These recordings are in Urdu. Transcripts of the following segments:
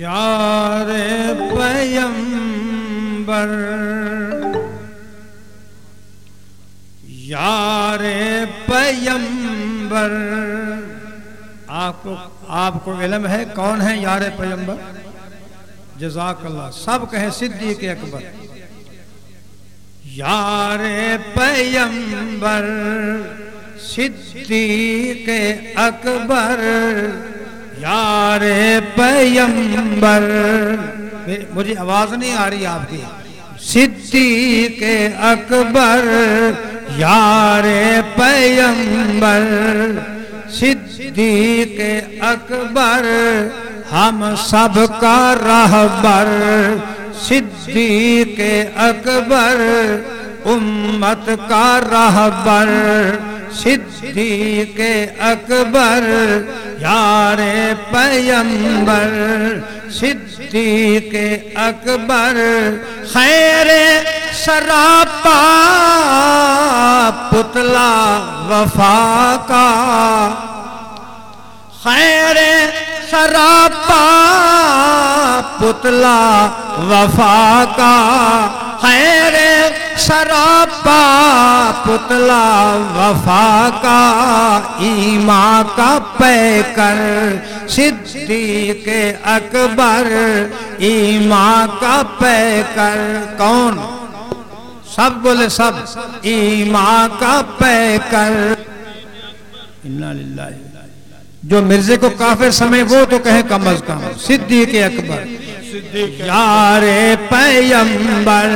یار پیمبر یار پیمبر۔ آپ کو آپ کو علم ہے کون ہے یار پیمبر؟ جزاک اللہ، سب کہیں صدیق اکبر۔ یار پیمبر، صدیق اکبر۔ یار پیمبر مجھے آواز نہیں آ رہی آپ کی۔ صدیق اکبر، یار پیمبر صدیق اکبر، ہم سب کا رہبر۔ صدیق اکبر، امت کا رہبر۔ صدیق اکبر یار پیمبر، صدیق اکبر، خیر سراپا، پتلا وفا کا۔ خیر سراپا، پتلا وفا کا۔ خیر سراپا پتلا وفا کا ایمان کا پے کر صدیق اکبر ایمان کا پے کر کون؟ سب بولے سب ایمان کا پے کر جو مرزے کو کافر سمے وہ تو کہیں کم از کم صدیق اکبر۔ یار پیمبر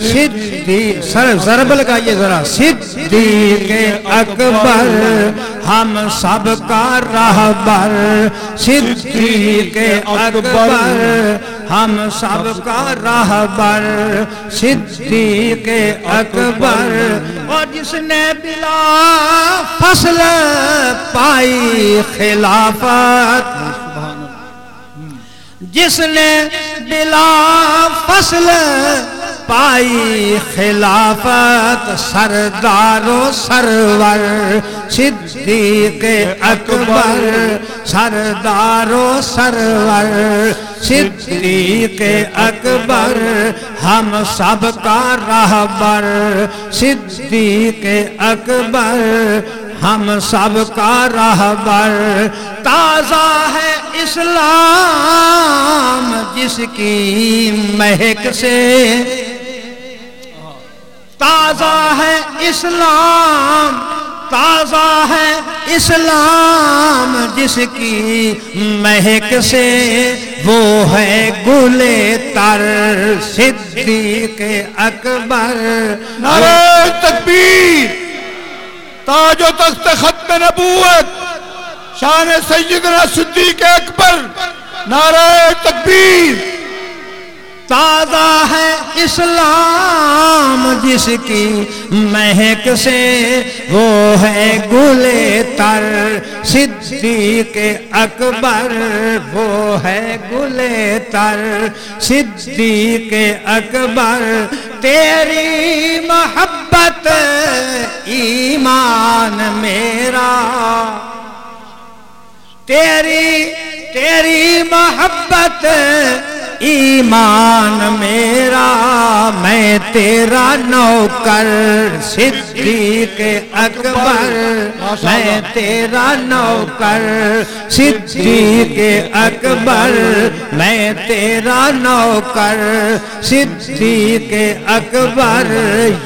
صدیق، سر ضرب لگائیے ذرا۔ صدیق اکبر، ہم سب کا رہبر۔ صدیق اکبر، ہم سب کا رہبر۔ صدیق اکبر، اور جس نے بلا فصل پائی خلافت جس نے بلا فصل پائی خلافت سردار و سرور، صدیق اکبر، سردار و سرور، صدیق اکبر، ہم سب کا رہبر، صدیق اکبر ہم سب کا رہبر تازہ ہے اسلام، جس کی مہک سے تازہ ہے اسلام، تازہ ہے اسلام، جس کی مہک سے وہ ہے گل تر صدیق اکبر۔ نعرہ تکبیر۔ تاج و تخت ختم نبوت، شان سیدنا صدیق اکبر، نعرہ تکبیر۔ تازہ ہے اسلام، جس کی مہک سے وہ ہے گل تر۔ صدیق اکبر، وہ ہے گل تر۔ صدیق اکبر، تیری محبت ایمان میرا۔ تیری تیری محبت ایمان میرا۔ میں تیرا نوکر، صدیق اکبر۔ میں تیرا نوکر، صدیق اکبر۔ میں تیرا نوکر، صدیق اکبر۔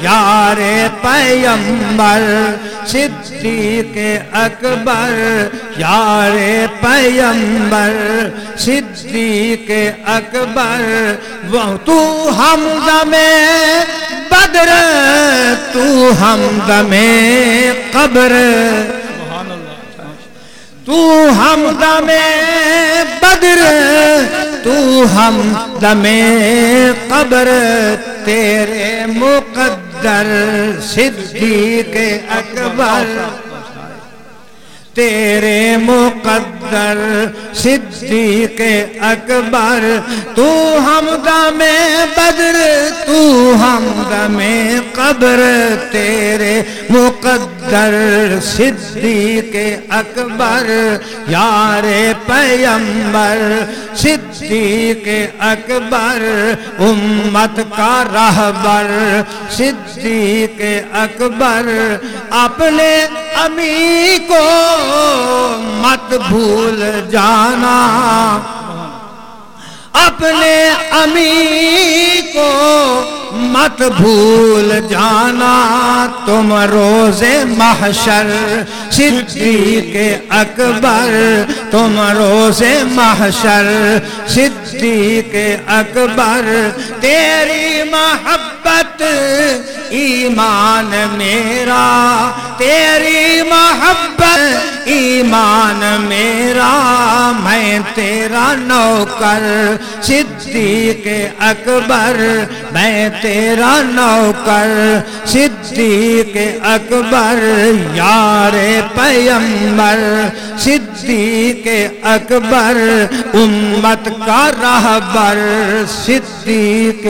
یار پیمبر صدیق اکبر، یار پیمبر صدیق اکبر، وہ تو ہم میں بدر، تو ہم میں قبر۔ تو ہم میں بدر، تو ہم میں قبر۔ تیرے مقدر صدیق اکبر تیرے مقدر صدیق اکبر، تو ہمدم بدر، تو ہمدم قبر، تیرے مقدر صدیق اکبر، یار پیمبر صدیق اکبر، امت کا رہبر صدیق اکبر، اپنے امی کو مت بھول جانا۔ اپنے امی کو مت بھول جانا۔ تم روز محشر صدیق اکبر۔ تم روز محشر صدیق اکبر۔ تیری محبت ایمان میرا، تیری محبت ایمان میرا، میں تیرا نوکر، صدیق اکبر، میں تیرا نوکر، صدیق اکبر، یار پیمبر صدیق اکبر، امت کا رہبر، صدیق